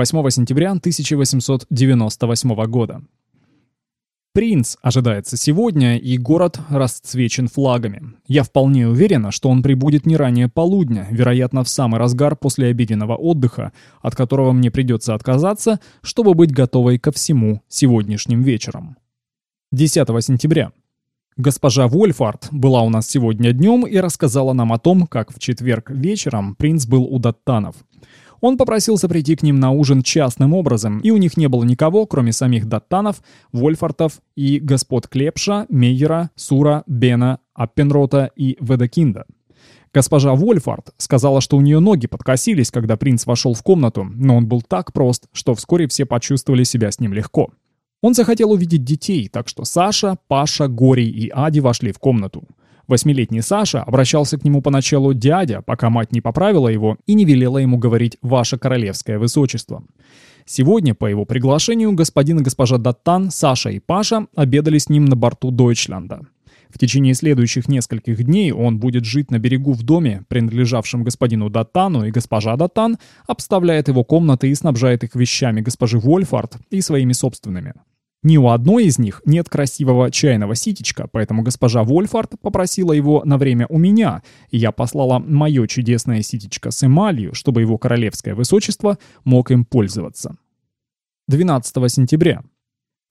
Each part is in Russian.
8 сентября 1898 года. Принц ожидается сегодня, и город расцвечен флагами. Я вполне уверена, что он прибудет не ранее полудня, вероятно, в самый разгар после обеденного отдыха, от которого мне придется отказаться, чтобы быть готовой ко всему сегодняшним вечером. 10 сентября. Госпожа Вольфард была у нас сегодня днем и рассказала нам о том, как в четверг вечером принц был у Даттанов. Он попросился прийти к ним на ужин частным образом, и у них не было никого, кроме самих Даттанов, Вольфартов и господ Клепша, Мейера, Сура, Бена, Аппенрота и Ведекинда. Госпожа Вольфард сказала, что у нее ноги подкосились, когда принц вошел в комнату, но он был так прост, что вскоре все почувствовали себя с ним легко. Он захотел увидеть детей, так что Саша, Паша, Горий и Ади вошли в комнату. Восьмилетний Саша обращался к нему поначалу дядя, пока мать не поправила его и не велела ему говорить «Ваше королевское высочество». Сегодня, по его приглашению, господин и госпожа Даттан, Саша и Паша обедали с ним на борту Дойчланда. В течение следующих нескольких дней он будет жить на берегу в доме, принадлежавшем господину Даттану, и госпожа Даттан обставляет его комнаты и снабжает их вещами госпожи Вольфард и своими собственными. Ни у одной из них нет красивого чайного ситечка, поэтому госпожа Вольфард попросила его на время у меня, и я послала мое чудесное ситечко с эмалью, чтобы его королевское высочество мог им пользоваться. 12 сентября.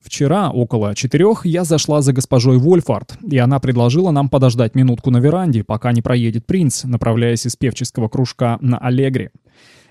Вчера, около четырех, я зашла за госпожой Вольфард, и она предложила нам подождать минутку на веранде, пока не проедет принц, направляясь из певческого кружка на Аллегри.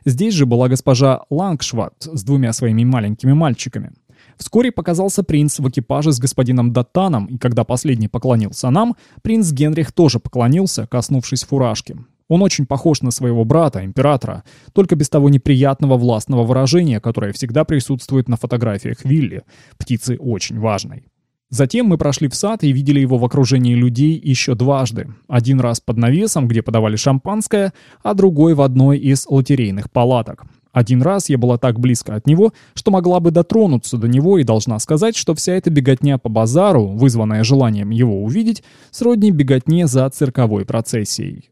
Здесь же была госпожа Лангшват с двумя своими маленькими мальчиками. Вскоре показался принц в экипаже с господином Даттаном, и когда последний поклонился нам, принц Генрих тоже поклонился, коснувшись фуражки. Он очень похож на своего брата, императора, только без того неприятного властного выражения, которое всегда присутствует на фотографиях Вилли, птицы очень важной. Затем мы прошли в сад и видели его в окружении людей еще дважды. Один раз под навесом, где подавали шампанское, а другой в одной из лотерейных палаток. Один раз я была так близко от него, что могла бы дотронуться до него и должна сказать, что вся эта беготня по базару, вызванная желанием его увидеть, сродни беготне за цирковой процессией.